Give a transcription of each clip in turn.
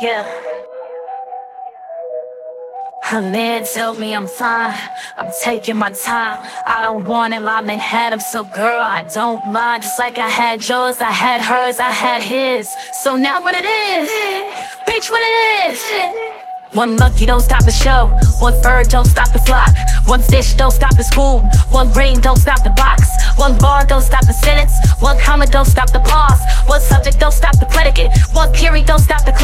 Yeah. Her man told me I'm fine. I'm taking my time. I don't want him, I'm in had him. So, girl, I don't mind. Just like I had yours, I had hers, I had his. So now what it is, bitch, what it is. One lucky don't stop the show. One bird don't stop the flock. One fish don't stop the school. One brain don't stop the box. One bar don't stop the sentence. One comma don't stop the pause. One subject don't stop the predicate. One period don't stop the clause.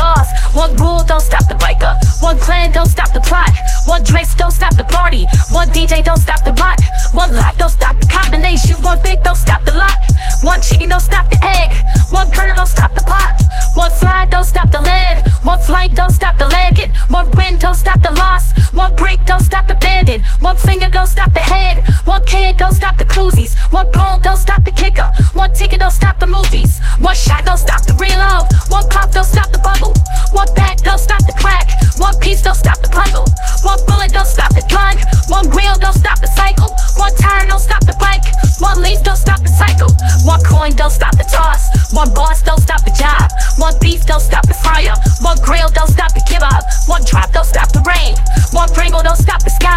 Stop the rock. One life don't stop the combination. One big don't stop the lot. One chicken don't stop the egg. One kernel don't stop the pot. One slide don't stop the lid. One flight don't stop the leg. One win don't stop the loss. One break don't stop the bandit. One finger don't stop the head. One kid don't stop the koozies. One goal don't stop the kicker. One ticket don't stop the movies. One shot don't stop the reload. One pop don't stop the bubble. One back don't stop the crack. One piece don't stop the puzzle. One don't stop the toss. One boss don't stop the job. One beef don't stop the fire. One grill don't stop the give up. One drop don't stop the rain. One Pringle don't stop the skies.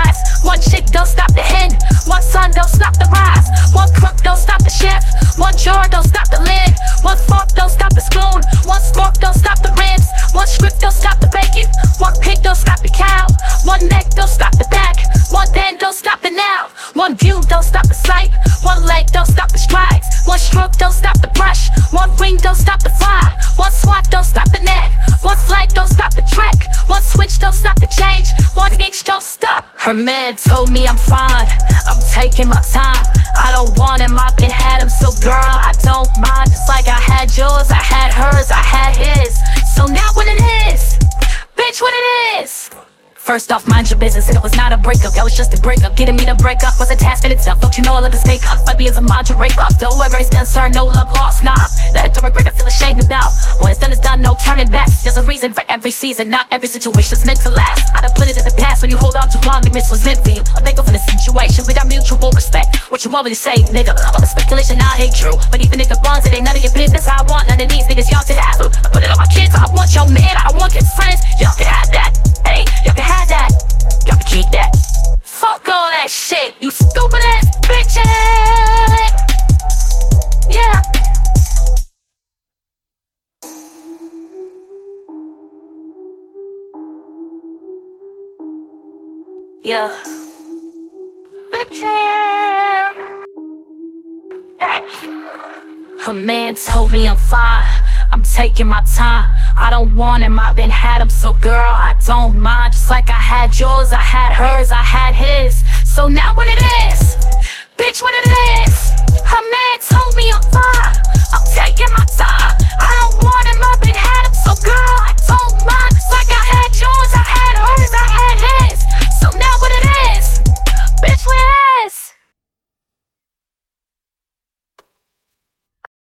Ring don't stop the fly. One swat don't stop the net. One flight don't stop the track. One switch don't stop the change. One inch don't stop. Her man told me I'm fine. I'm taking my time. I don't want him, I've been had him. So girl, I don't mind. Just like I had yours, I had hers, I had his. So now what it is, bitch, what it is. First off, mind your business. It was not a breakup, that was just a breakup. Getting me to break up was a task in itself. Don't you know all of this makeup? Might be as a moderate up. Though grace concerned, no love lost, nah. That to regret, I feel ashamed about. When it's done, it's done, no turning back. There's a reason for every season, not every situation's meant to last. I'd have put it in the past when you hold on too long, the miss was meant for you. I think of in a situation without mutual respect. What you want me to say, nigga? All the speculation I hate true. But even nigga runs, it ain't none of your business. I want none of these niggas, y'all to keep that. Fuck all that shit, you stupid ass bitches. Eh? Yeah. Yeah. Bitches. Eh? Her man told me I'm fine. I'm taking my time. I don't want him, I've been had him. So, girl, I don't mind. Just like I had yours, I had hers, I had his. So now what it is,